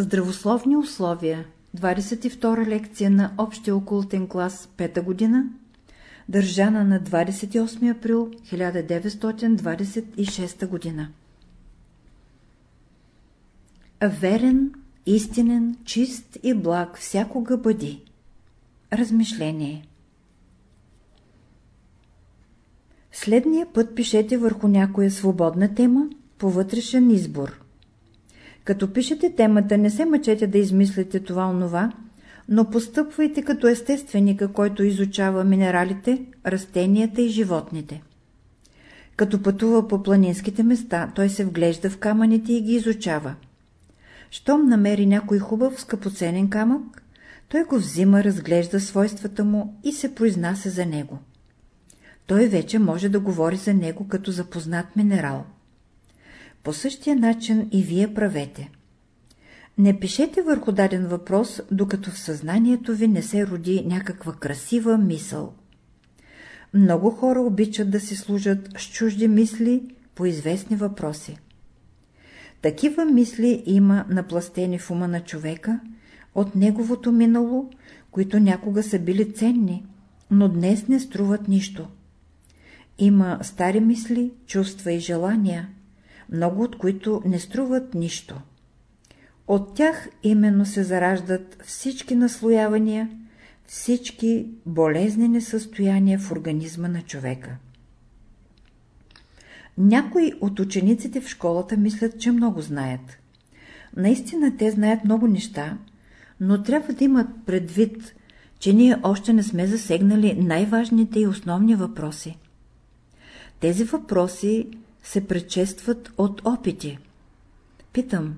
Здравословни условия 22 лекция на Общия окултен клас 5 година държана на 28 април 1926 година Верен, истинен, чист и благ всякога бъди. Размишление Следния път пишете върху някоя свободна тема по вътрешен избор. Като пишете темата, не се мъчете да измислите това-онова, но постъпвайте като естественика, който изучава минералите, растенията и животните. Като пътува по планинските места, той се вглежда в камъните и ги изучава. Щом намери някой хубав скъпоценен камък, той го взима, разглежда свойствата му и се произнася за него. Той вече може да говори за него като запознат минерал. По същия начин и вие правете. Не пишете върху даден въпрос, докато в съзнанието ви не се роди някаква красива мисъл. Много хора обичат да си служат с чужди мисли по известни въпроси. Такива мисли има напластени в ума на човека от неговото минало, които някога са били ценни, но днес не струват нищо. Има стари мисли, чувства и желания, много от които не струват нищо. От тях именно се зараждат всички наслоявания, всички болезнени състояния в организма на човека. Някои от учениците в школата мислят, че много знаят. Наистина те знаят много неща, но трябва да имат предвид, че ние още не сме засегнали най-важните и основни въпроси. Тези въпроси се предшестват от опити. Питам,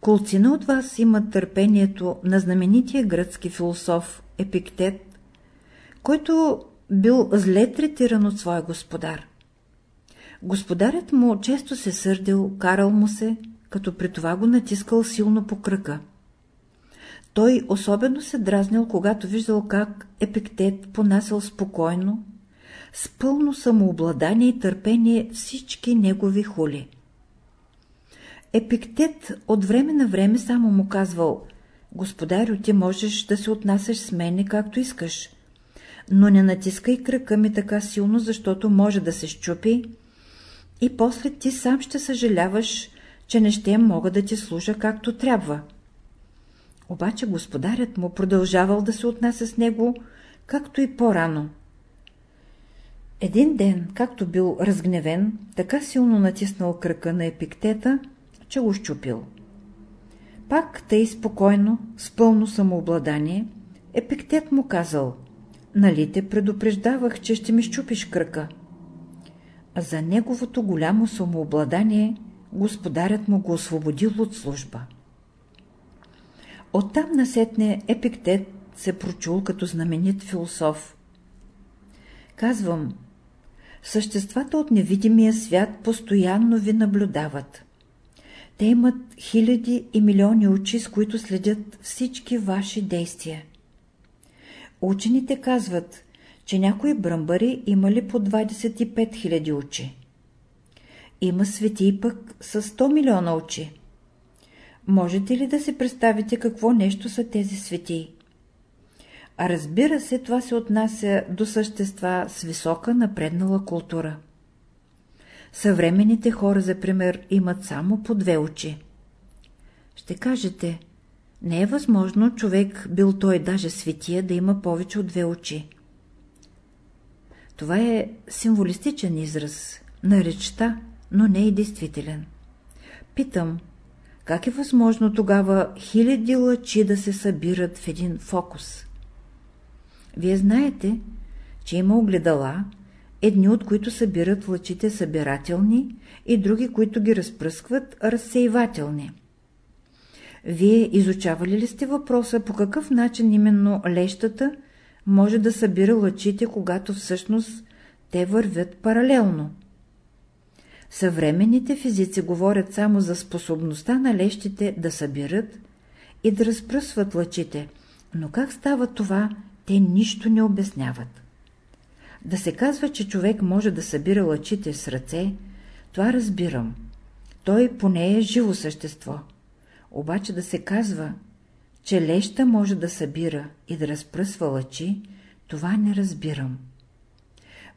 колцина от вас имат търпението на знаменития гръцки философ Епиктет, който бил зле третиран от своя господар. Господарят му често се сърдил, карал му се, като при това го натискал силно по кръка. Той особено се дразнил, когато виждал как Епиктет понасял спокойно, с пълно самообладание и търпение всички негови хули. Епиктет от време на време само му казвал «Господарю, ти можеш да се отнасяш с мене както искаш, но не натискай кръка ми така силно, защото може да се щупи и после ти сам ще съжаляваш, че не ще мога да ти служа както трябва». Обаче господарят му продължавал да се отнася с него, както и по-рано. Един ден, както бил разгневен, така силно натиснал кръка на епиктета, че го щупил. Пак тъй спокойно, с пълно самообладание, епиктет му казал, нали те предупреждавах, че ще ми щупиш кръка. А за неговото голямо самообладание господарят му го освободил от служба. Оттам насетне епиктет се прочул като знаменит философ. Казвам, съществата от невидимия свят постоянно ви наблюдават. Те имат хиляди и милиони очи, с които следят всички ваши действия. Учените казват, че някои бръмбари имали по 25 000 очи. Има свети пък с 100 милиона очи. Можете ли да си представите какво нещо са тези светии? Разбира се, това се отнася до същества с висока напреднала култура. Съвременните хора, за пример, имат само по две очи. Ще кажете, не е възможно човек, бил той даже светия, да има повече от две очи. Това е символистичен израз на речта, но не и действителен. Питам, как е възможно тогава хиляди лъчи да се събират в един фокус? Вие знаете, че има огледала, едни от които събират лъчите събирателни и други, които ги разпръскват разсейвателни. Вие изучавали ли сте въпроса по какъв начин именно лещата може да събира лъчите, когато всъщност те вървят паралелно? Съвременните физици говорят само за способността на лещите да събират и да разпръсват лъчите, но как става това те нищо не обясняват. Да се казва, че човек може да събира лъчите с ръце, това разбирам. Той поне е живо същество. обаче да се казва, че леща може да събира и да разпръсва лъчи, това не разбирам.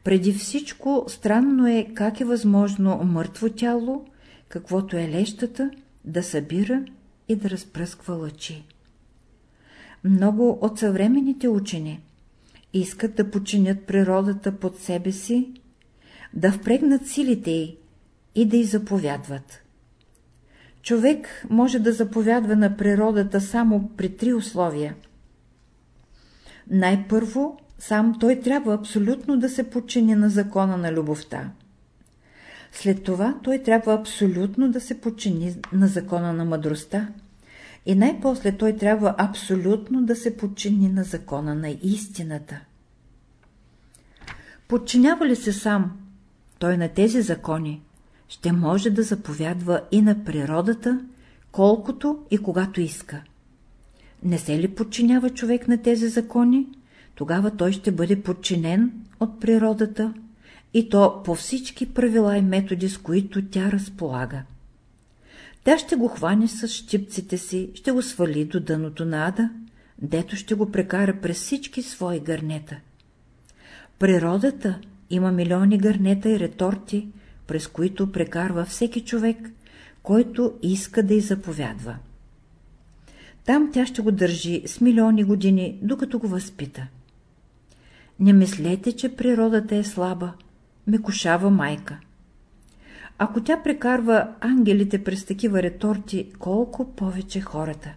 Преди всичко странно е как е възможно мъртво тяло, каквото е лещата, да събира и да разпръсква лъчи. Много от съвременните учени искат да починят природата под себе си, да впрегнат силите й и да й заповядват. Човек може да заповядва на природата само при три условия. Най-първо, сам той трябва абсолютно да се подчини на закона на любовта. След това той трябва абсолютно да се подчини на закона на мъдростта. И най-после той трябва абсолютно да се подчини на закона на истината. Подчинява ли се сам той на тези закони, ще може да заповядва и на природата, колкото и когато иска. Не се ли подчинява човек на тези закони, тогава той ще бъде подчинен от природата и то по всички правила и методи, с които тя разполага. Тя ще го хване с щипците си, ще го свали до дъното на ада, дето ще го прекара през всички свои гърнета. Природата има милиони гърнета и реторти, през които прекарва всеки човек, който иска да й заповядва. Там тя ще го държи с милиони години, докато го възпита. Не мислете, че природата е слаба, мекушава майка. Ако тя прекарва ангелите през такива реторти, колко повече хората.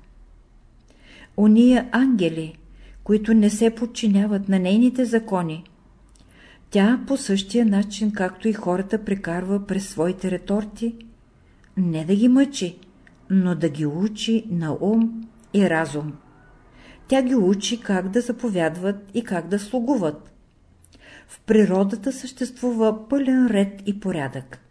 Ония ангели, които не се подчиняват на нейните закони, тя по същия начин, както и хората, прекарва през своите реторти, не да ги мъчи, но да ги учи на ум и разум. Тя ги учи как да заповядват и как да слугуват. В природата съществува пълен ред и порядък.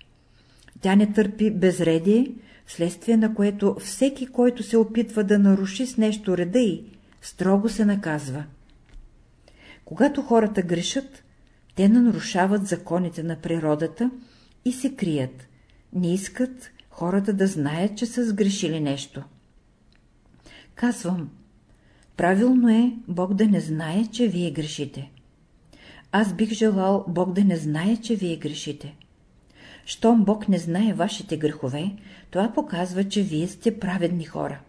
Тя не търпи безредие, вследствие на което всеки, който се опитва да наруши с нещо реда й, строго се наказва. Когато хората грешат, те нарушават законите на природата и се крият. Не искат хората да знаят, че са сгрешили нещо. Казвам, правилно е Бог да не знае, че вие грешите. Аз бих желал Бог да не знае, че вие грешите. Щом Бог не знае вашите грехове, това показва, че вие сте праведни хора.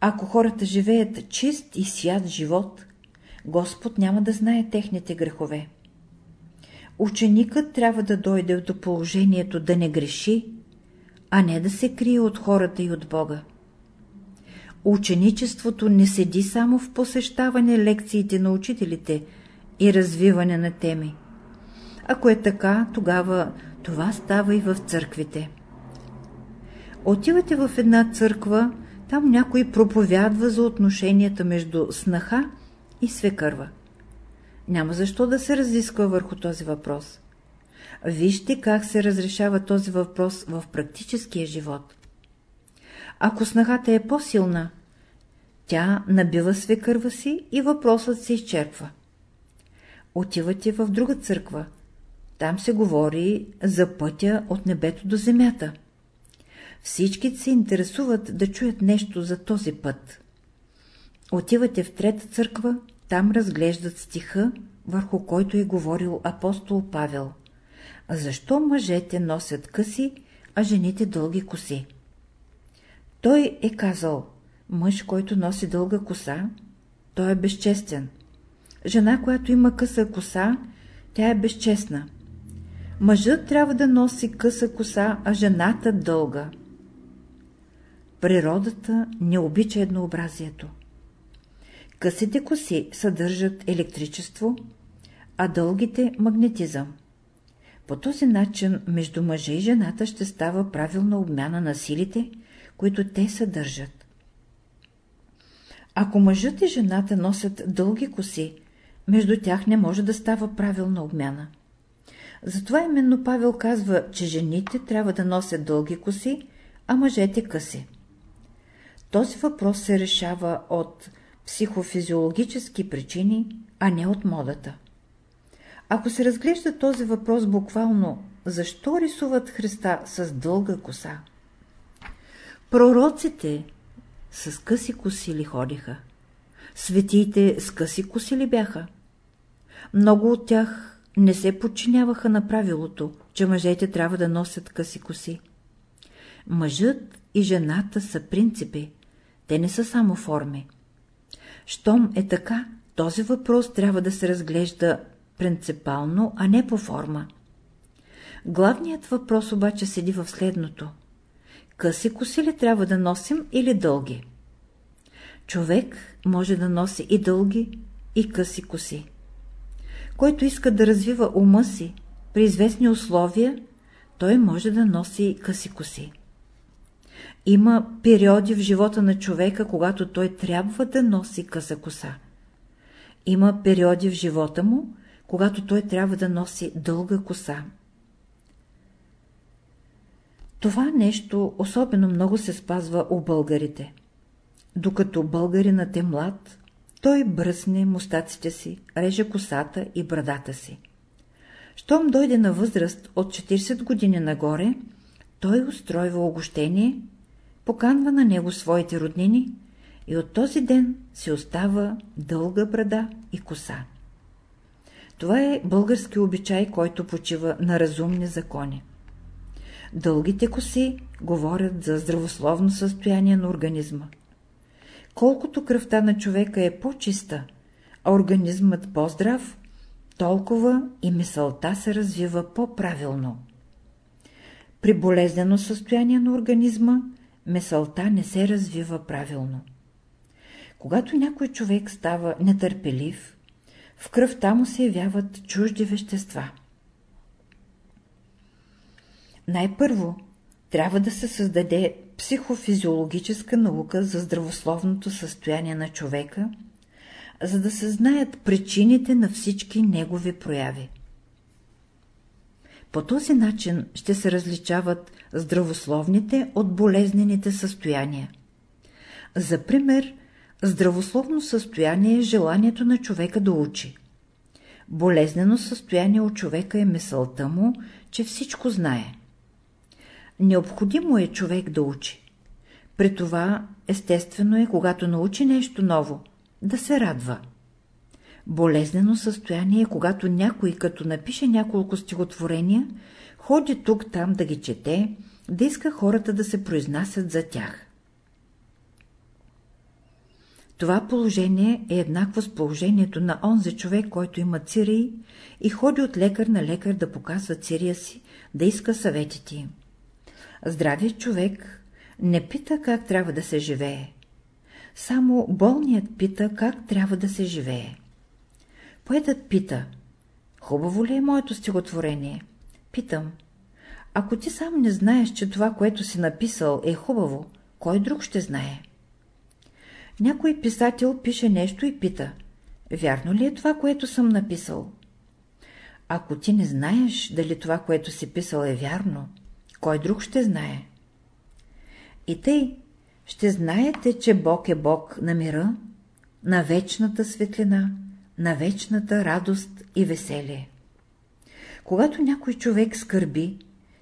Ако хората живеят чист и свят живот, Господ няма да знае техните грехове ученикът трябва да дойде до положението да не греши, а не да се крие от хората и от Бога. Ученичеството не седи само в посещаване лекциите на учителите и развиване на теми. Ако е така, тогава това става и в църквите. Отивате в една църква, там някой проповядва за отношенията между снаха и свекърва. Няма защо да се разисква върху този въпрос. Вижте как се разрешава този въпрос в практическия живот. Ако снахата е по-силна, тя набива свекърва си и въпросът се изчерпва. Отивате в друга църква. Там се говори за пътя от небето до земята. Всички се интересуват да чуят нещо за този път. Отивате в трета църква, там разглеждат стиха, върху който е говорил апостол Павел. Защо мъжете носят къси, а жените дълги коси? Той е казал, мъж, който носи дълга коса, той е безчестен. Жена, която има къса коса, тя е безчестна. Мъжът трябва да носи къса коса, а жената дълга. Природата не обича еднообразието. Късите коси съдържат електричество, а дългите – магнетизъм. По този начин между мъжа и жената ще става правилна обмяна на силите, които те съдържат. Ако мъжът и жената носят дълги коси, между тях не може да става правилна обмяна. Затова именно Павел казва, че жените трябва да носят дълги коси, а мъжете къси. Този въпрос се решава от психофизиологически причини, а не от модата. Ако се разглежда този въпрос буквално, защо рисуват Христа с дълга коса? Пророците с къси коси ли ходиха? Светиите с къси коси ли бяха? Много от тях не се подчиняваха на правилото, че мъжете трябва да носят къси коси. Мъжът и жената са принципи, те не са само форми. Щом е така, този въпрос трябва да се разглежда принципално, а не по форма. Главният въпрос обаче седи в следното. Къси коси ли трябва да носим или дълги? Човек може да носи и дълги, и къси коси. Който иска да развива ума си при известни условия, той може да носи къси коси. Има периоди в живота на човека, когато той трябва да носи къса коса. Има периоди в живота му, когато той трябва да носи дълга коса. Това нещо особено много се спазва у българите. Докато българинът е млад, той бръсне мустаците си, реже косата и брадата си. Щом дойде на възраст от 40 години нагоре, той устройва огощение, поканва на него своите роднини и от този ден си остава дълга брада и коса. Това е български обичай, който почива на разумни закони. Дългите коси говорят за здравословно състояние на организма. Колкото кръвта на човека е по-чиста, а организмът по-здрав, толкова и мисълта се развива по-правилно. При болезнено състояние на организма, мисълта не се развива правилно. Когато някой човек става нетърпелив, в кръвта му се явяват чужди вещества. Най-първо трябва да се създаде психофизиологическа наука за здравословното състояние на човека, за да се знаят причините на всички негови прояви. По този начин ще се различават здравословните от болезнените състояния. За пример, здравословно състояние е желанието на човека да учи. Болезнено състояние от човека е мисълта му, че всичко знае. Необходимо е човек да учи. При това естествено е, когато научи нещо ново, да се радва. Болезнено състояние е, когато някой, като напише няколко стихотворения, ходи тук-там да ги чете, да иска хората да се произнасят за тях. Това положение е еднакво с положението на онзи човек, който има цирии и ходи от лекар на лекар да показва цирия си, да иска съветите им. Здравият човек не пита как трябва да се живее. Само болният пита как трябва да се живее. Поетът пита, хубаво ли е моето стихотворение? Питам, ако ти сам не знаеш, че това, което си написал е хубаво, кой друг ще знае? Някой писател пише нещо и пита, вярно ли е това, което съм написал? Ако ти не знаеш дали това, което си писал е вярно, кой друг ще знае? И тъй ще знаете, че Бог е Бог на мира, на вечната светлина, на вечната радост и веселие. Когато някой човек скърби,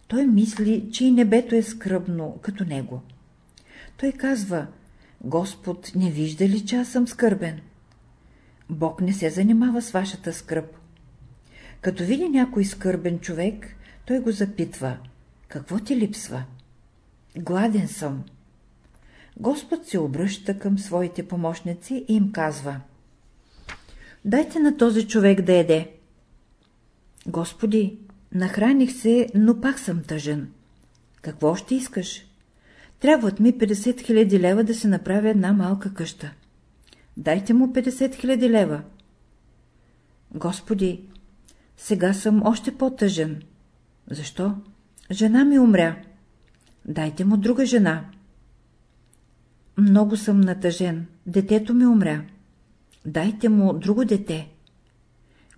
той мисли, че и небето е скръбно, като него. Той казва, Господ не вижда ли, че аз съм скърбен? Бог не се занимава с вашата скръп. Като види някой скърбен човек, той го запитва, какво ти липсва? Гладен съм. Господ се обръща към своите помощници и им казва, дайте на този човек да еде. Господи, нахраних се, но пак съм тъжен. Какво ще искаш? Трябват ми 50 000 лева да се направя една малка къща. Дайте му 50 000 лева. Господи, сега съм още по-тъжен. Защо? Жена ми умря. Дайте му друга жена. Много съм натъжен. Детето ми умря. Дайте му друго дете.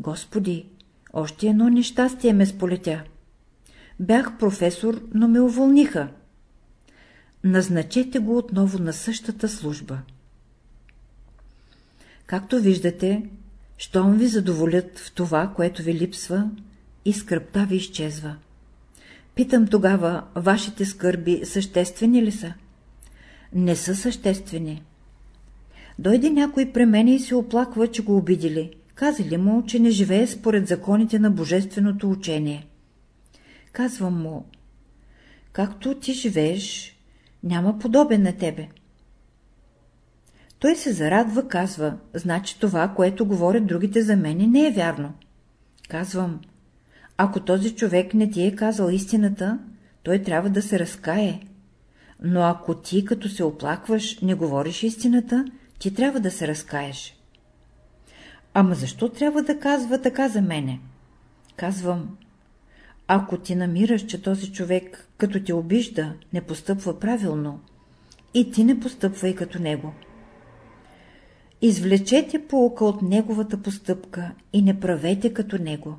Господи, още едно нещастие ме сполетя. Бях професор, но ме уволниха. Назначете го отново на същата служба. Както виждате, щом ви задоволят в това, което ви липсва, и скръпта ви изчезва. Питам тогава, вашите скърби съществени ли са? не са съществени. Дойде някой при мене и се оплаква, че го обидели. Казали му, че не живее според законите на божественото учение. Казвам му, както ти живееш, няма подобен на тебе. Той се зарадва, казва, значи това, което говорят другите за мене, не е вярно. Казвам, ако този човек не ти е казал истината, той трябва да се разкае. Но ако ти, като се оплакваш, не говориш истината, ти трябва да се разкаеш. Ама защо трябва да казва така за мене? Казвам, ако ти намираш, че този човек, като те обижда, не постъпва правилно, и ти не постъпвай като него. Извлечете полука от неговата постъпка и не правете като него.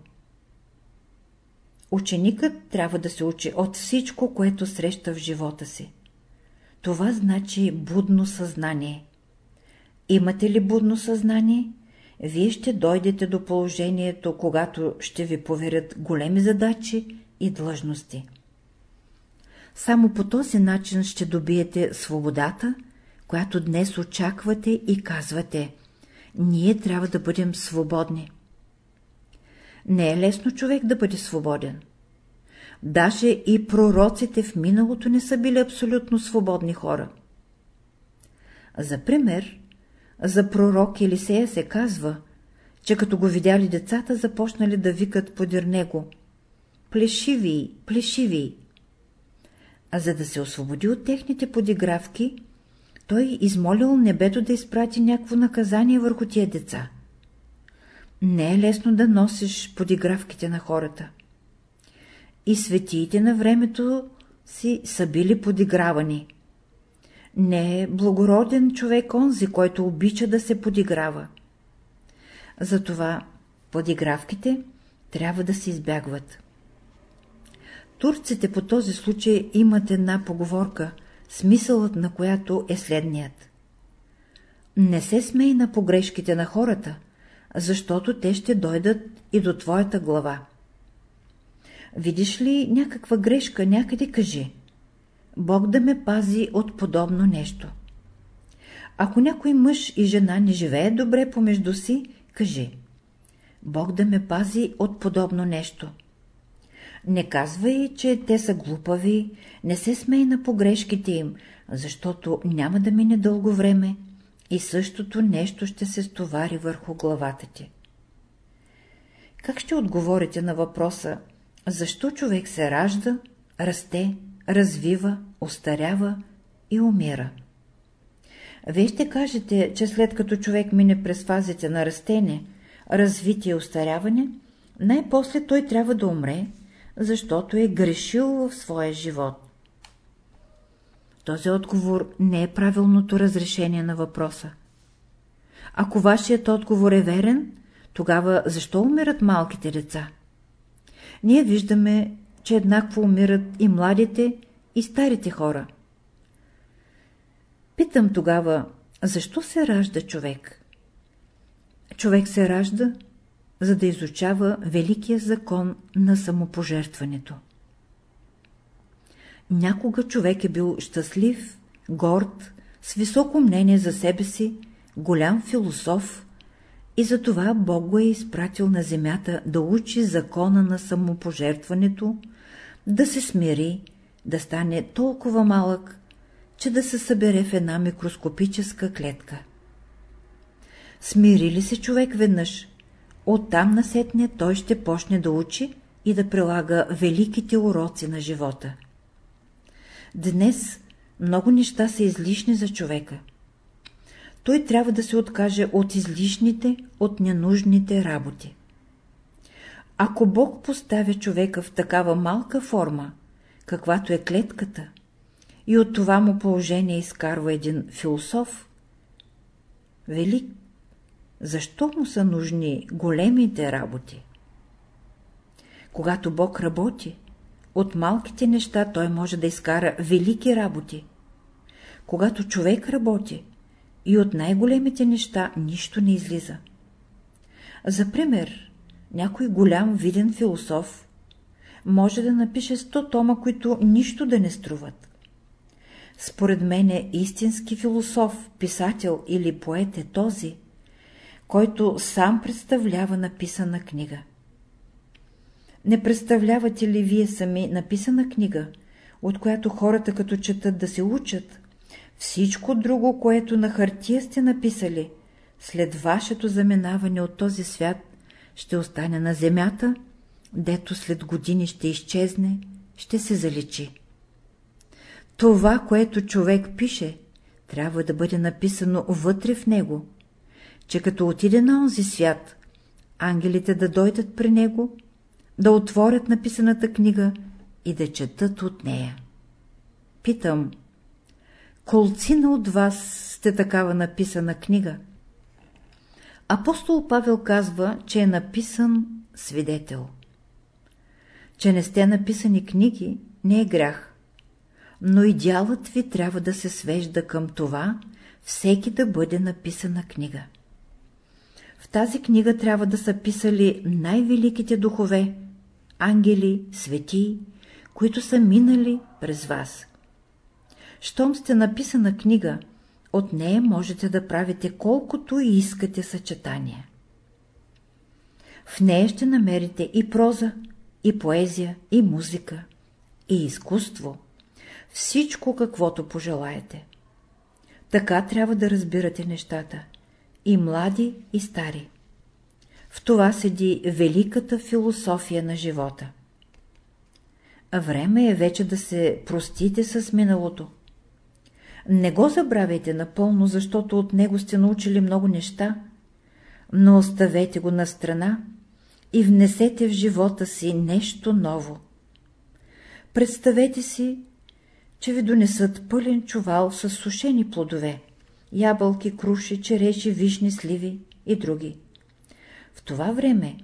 Ученикът трябва да се учи от всичко, което среща в живота си. Това значи будно съзнание. Имате ли будно съзнание? Вие ще дойдете до положението, когато ще ви поверят големи задачи и длъжности. Само по този начин ще добиете свободата, която днес очаквате и казвате – ние трябва да бъдем свободни. Не е лесно човек да бъде свободен. Даже и пророците в миналото не са били абсолютно свободни хора. За пример, за пророк Елисея се казва, че като го видяли децата, започнали да викат подир него «Плешиви, плешиви!» А за да се освободи от техните подигравки, той измолил небето да изпрати някакво наказание върху тия деца. Не е лесно да носиш подигравките на хората. И светиите на времето си са били подигравани. Не е благороден човек онзи, който обича да се подиграва. Затова подигравките трябва да се избягват. Турците по този случай имат една поговорка, смисълът на която е следният. Не се смей на погрешките на хората, защото те ще дойдат и до твоята глава. Видиш ли някаква грешка, някъде кажи. Бог да ме пази от подобно нещо. Ако някой мъж и жена не живее добре помежду си, кажи. Бог да ме пази от подобно нещо. Не казвай, че те са глупави, не се смей на погрешките им, защото няма да мине дълго време и същото нещо ще се стовари върху главата ти. Как ще отговорите на въпроса, защо човек се ражда, расте, развива, остарява и умира? Вие ще кажете, че след като човек мине през фазите на растение, развитие и остаряване, най-после той трябва да умре, защото е грешил в своя живот. Този отговор не е правилното разрешение на въпроса. Ако вашият отговор е верен, тогава защо умират малките деца? Ние виждаме, че еднакво умират и младите, и старите хора. Питам тогава, защо се ражда човек? Човек се ражда, за да изучава великия закон на самопожертването. Някога човек е бил щастлив, горд, с високо мнение за себе си, голям философ и затова Бог го е изпратил на земята да учи закона на самопожертването, да се смири, да стане толкова малък, че да се събере в една микроскопическа клетка. Смири ли се човек веднъж, оттам насетне той ще почне да учи и да прилага великите уроци на живота. Днес много неща са излишни за човека. Той трябва да се откаже от излишните, от ненужните работи. Ако Бог поставя човека в такава малка форма, каквато е клетката, и от това му положение изкарва един философ, велик, защо му са нужни големите работи? Когато Бог работи, от малките неща той може да изкара велики работи. Когато човек работи, и от най-големите неща нищо не излиза. За пример, някой голям виден философ може да напише сто тома, които нищо да не струват. Според мен е истински философ, писател или поет е този, който сам представлява написана книга. Не представлявате ли вие сами написана книга, от която хората като четат да се учат? Всичко друго, което на хартия сте написали, след вашето заминаване от този свят, ще остане на земята, дето след години ще изчезне, ще се заличи. Това, което човек пише, трябва да бъде написано вътре в него, че като отиде на онзи свят, ангелите да дойдат при него, да отворят написаната книга и да четат от нея. Питам, колцина от вас сте такава написана книга? Апостол Павел казва, че е написан свидетел. Че не сте написани книги, не е грях. Но идеалът ви трябва да се свежда към това, всеки да бъде написана книга. В тази книга трябва да са писали най-великите духове, ангели, светии, които са минали през вас. Щом сте написана книга, от нея можете да правите колкото и искате съчетания. В нея ще намерите и проза, и поезия, и музика, и изкуство, всичко каквото пожелаете. Така трябва да разбирате нещата, и млади, и стари. В това седи великата философия на живота. Време е вече да се простите с миналото. Не го забравяйте напълно, защото от него сте научили много неща, но оставете го на страна и внесете в живота си нещо ново. Представете си, че ви донесат пълен чувал с сушени плодове, ябълки, круши, череши, вишни, сливи и други. В това време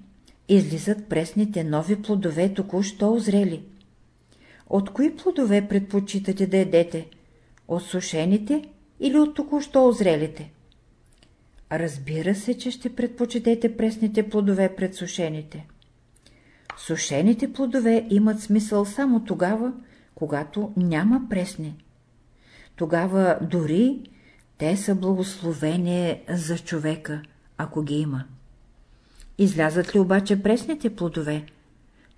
излизат пресните нови плодове, току-що озрели. От кои плодове предпочитате да едете? От сушените или от току-що озрелите? Разбира се, че ще предпочитете пресните плодове пред сушените. Сушените плодове имат смисъл само тогава, когато няма пресни. Тогава дори те са благословение за човека, ако ги има. Излязат ли обаче пресните плодове?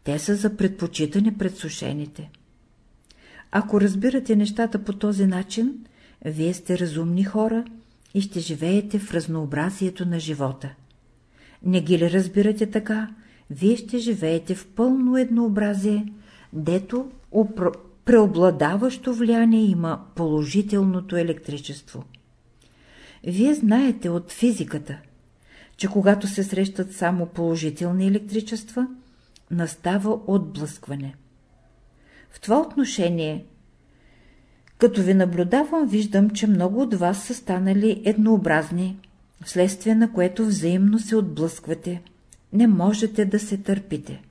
Те са за предпочитане пред сушените. Ако разбирате нещата по този начин, вие сте разумни хора и ще живеете в разнообразието на живота. Не ги ли разбирате така, вие ще живеете в пълно еднообразие, дето преобладаващо влияние има положителното електричество. Вие знаете от физиката, че когато се срещат само положителни електричества, настава отблъскване. В това отношение, като ви наблюдавам, виждам, че много от вас са станали еднообразни, вследствие на което взаимно се отблъсквате, не можете да се търпите.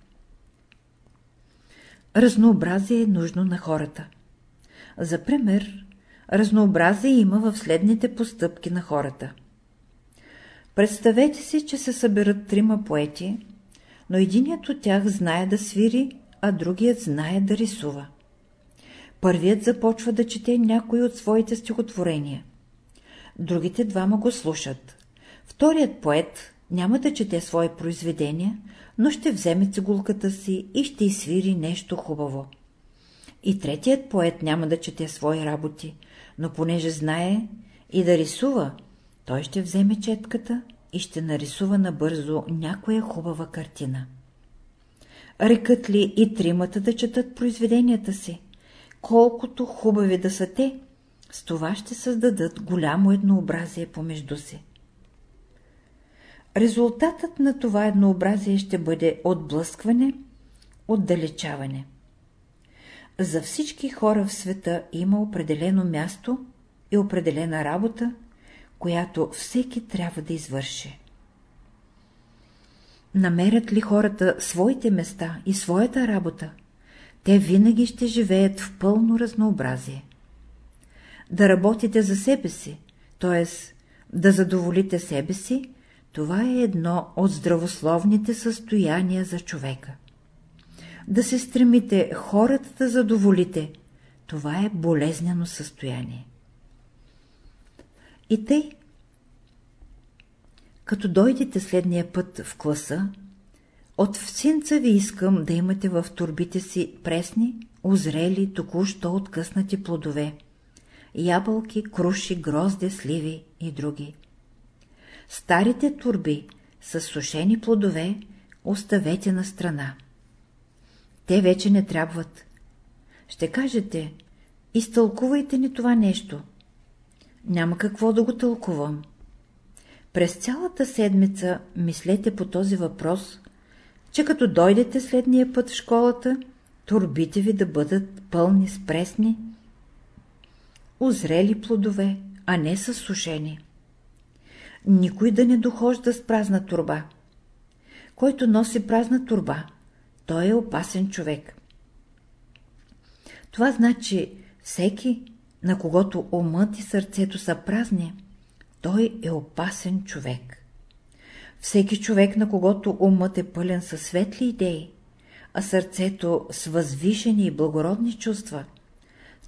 Разнообразие е нужно на хората. За пример, разнообразие има в следните постъпки на хората. Представете си, че се съберат трима поети, но единият от тях знае да свири, а другият знае да рисува. Първият започва да чете някой от своите стихотворения. Другите двама го слушат. Вторият поет няма да чете свои произведения, но ще вземе цигулката си и ще изсвири нещо хубаво. И третият поет няма да чете свои работи, но понеже знае и да рисува, той ще вземе четката и ще нарисува набързо някоя хубава картина. Рекат ли и тримата да четат произведенията си? Колкото хубави да са те, с това ще създадат голямо еднообразие помежду си. Резултатът на това еднообразие ще бъде отблъскване, отдалечаване. За всички хора в света има определено място и определена работа, която всеки трябва да извърши. Намерят ли хората своите места и своята работа, те винаги ще живеят в пълно разнообразие. Да работите за себе си, т.е. да задоволите себе си, това е едно от здравословните състояния за човека. Да се стремите хората да задоволите, Това е болезнено състояние. И тъй, като дойдете следния път в класа, от всинца ви искам да имате в турбите си пресни, озрели, току-що откъснати плодове, ябълки, круши, грозде, сливи и други. Старите турби с сушени плодове оставете на страна. Те вече не трябват. Ще кажете, изтълкувайте ни това нещо. Няма какво да го тълкувам. През цялата седмица мислете по този въпрос, че като дойдете следния път в школата, турбите ви да бъдат пълни с пресни, озрели плодове, а не с сушени. Никой да не дохожда с празна турба. Който носи празна турба, той е опасен човек. Това значи всеки, на когото умът и сърцето са празни, той е опасен човек. Всеки човек, на когото умът е пълен със светли идеи, а сърцето с възвишени и благородни чувства,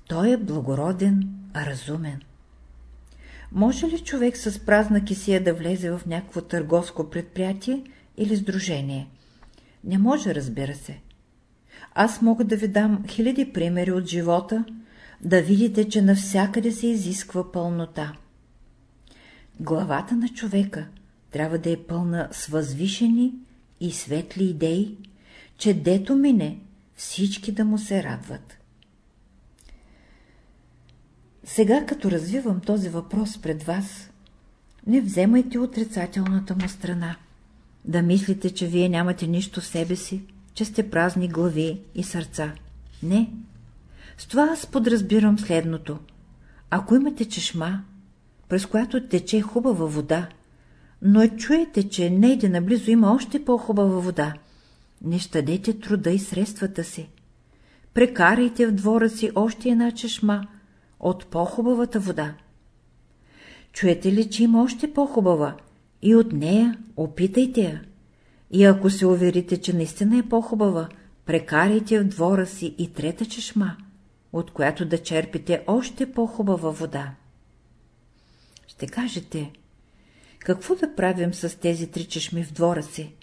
той е благороден, разумен. Може ли човек с празна кисия да влезе в някакво търговско предприятие или сдружение? Не може, разбира се. Аз мога да ви дам хиляди примери от живота, да видите, че навсякъде се изисква пълнота. Главата на човека трябва да е пълна с възвишени и светли идеи, че дето мине, всички да му се радват. Сега, като развивам този въпрос пред вас, не вземайте отрицателната му страна. Да мислите, че вие нямате нищо в себе си, че сте празни глави и сърца. Не. С това аз подразбирам следното. Ако имате чешма, през която тече хубава вода, но чуете, че нейде наблизо има още по-хубава вода, не щадете труда и средствата си. Прекарайте в двора си още една чешма от по-хубавата вода. Чуете ли, че има още по-хубава? И от нея опитайте я. И ако се уверите, че наистина е по-хубава, прекарайте в двора си и трета чешма, от която да черпите още по-хубава вода. Ще кажете, какво да правим с тези три чешми в двора си?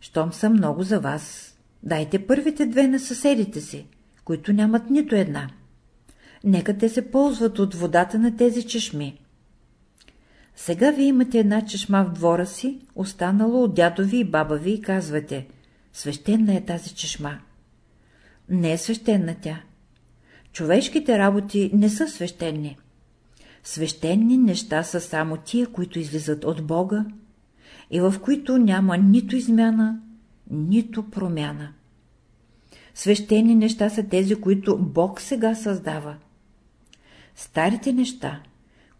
Щом са много за вас, дайте първите две на съседите си, които нямат нито една. Нека те се ползват от водата на тези чешми. Сега ви имате една чешма в двора си, останала от дядо ви и баба ви и казвате, свещена е тази чешма. Не е свещена тя. Човешките работи не са свещени. Свещени неща са само тия, които излизат от Бога и в които няма нито измяна, нито промяна. Свещени неща са тези, които Бог сега създава. Старите неща,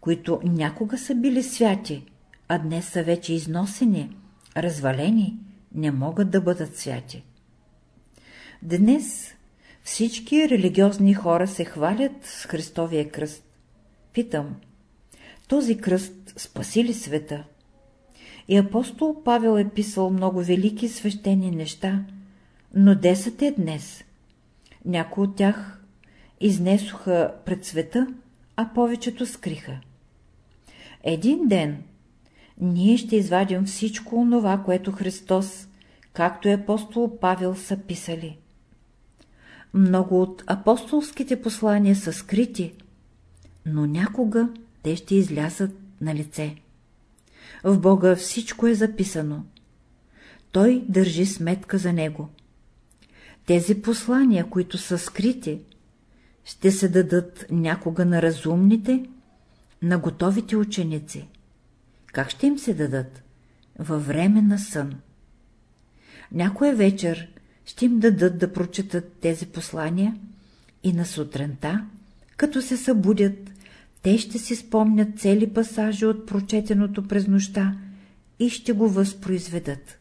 които някога са били святи, а днес са вече износени, развалени, не могат да бъдат святи. Днес всички религиозни хора се хвалят с Христовия кръст. Питам, този кръст спаси ли света? И апостол Павел е писал много велики свещени неща, но де са те днес? Някои от тях изнесоха пред света, а повечето скриха. Един ден ние ще извадим всичко онова, което Христос, както и апостол Павел са писали. Много от апостолските послания са скрити, но някога те ще излязат на лице. В Бога всичко е записано. Той държи сметка за него. Тези послания, които са скрити, ще се дадат някога на разумните, на готовите ученици. Как ще им се дадат? Във време на сън. Някоя вечер ще им дадат да прочетат тези послания и на сутринта, като се събудят, те ще си спомнят цели пасажи от прочетеното през нощта и ще го възпроизведат.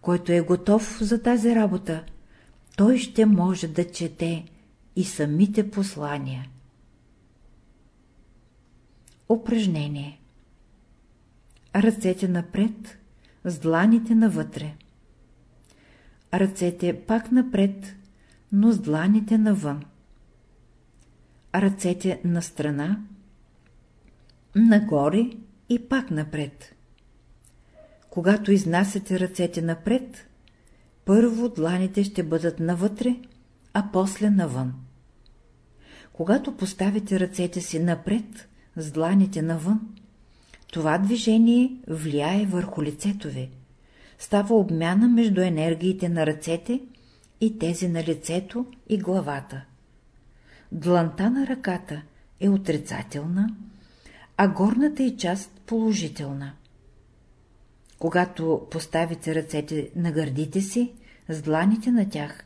Който е готов за тази работа, той ще може да чете и самите послания. Упражнение Ръцете напред, с дланите навътре. Ръцете пак напред, но с дланите навън. ръцете на страна, нагоре и пак напред. Когато изнасяте ръцете напред, първо дланите ще бъдат навътре, а после навън. Когато поставите ръцете си напред, с дланите навън, това движение влияе върху лицето ви. Става обмяна между енергиите на ръцете и тези на лицето и главата. Дланта на ръката е отрицателна, а горната е част положителна. Когато поставите ръцете на гърдите си, с дланите на тях,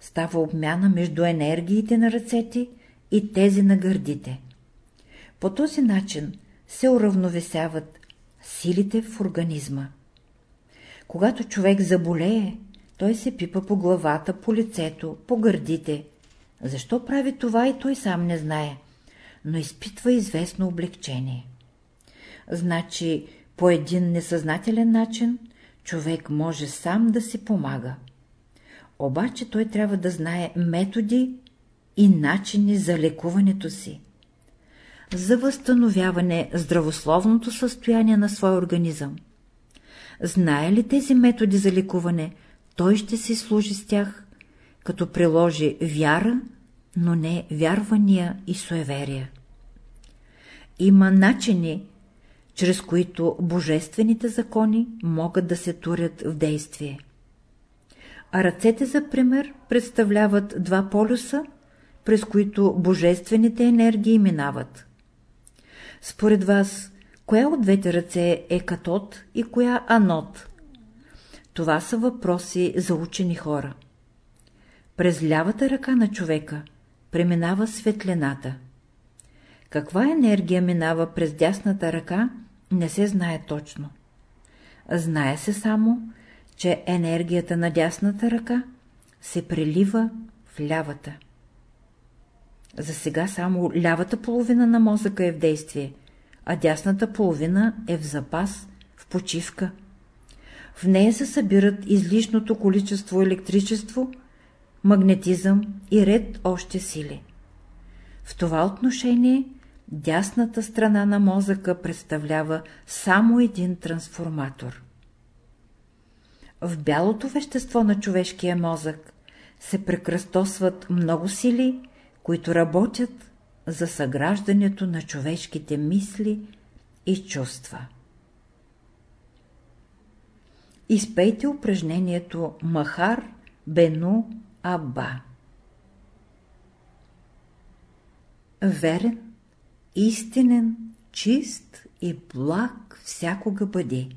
става обмяна между енергиите на ръцете и тези на гърдите. По този начин се уравновесяват силите в организма. Когато човек заболее, той се пипа по главата, по лицето, по гърдите. Защо прави това и той сам не знае, но изпитва известно облегчение. Значи, по един несъзнателен начин, човек може сам да си помага. Обаче той трябва да знае методи и начини за лекуването си. За възстановяване здравословното състояние на своя организъм. Знае ли тези методи за лекуване, той ще си служи с тях, като приложи вяра, но не вярвания и суеверия. Има начини, чрез които божествените закони могат да се турят в действие. А ръцете, за пример, представляват два полюса, през които божествените енергии минават. Според вас, коя от двете ръце е катод и коя анод? Това са въпроси за учени хора. През лявата ръка на човека преминава светлината. Каква енергия минава през дясната ръка, не се знае точно. Знае се само, че енергията на дясната ръка се прелива в лявата. За сега само лявата половина на мозъка е в действие, а дясната половина е в запас, в почивка. В нея се събират излишното количество електричество, магнетизъм и ред още сили. В това отношение дясната страна на мозъка представлява само един трансформатор. В бялото вещество на човешкия мозък се прекръстосват много сили, които работят за съграждането на човешките мисли и чувства. Изпейте упражнението Махар Бену Аба. Верен, истинен, чист и благ всякога бъди.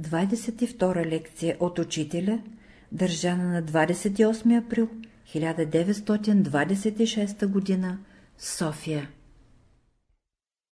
22 лекция от учителя, държана на 28 април 1926 г. София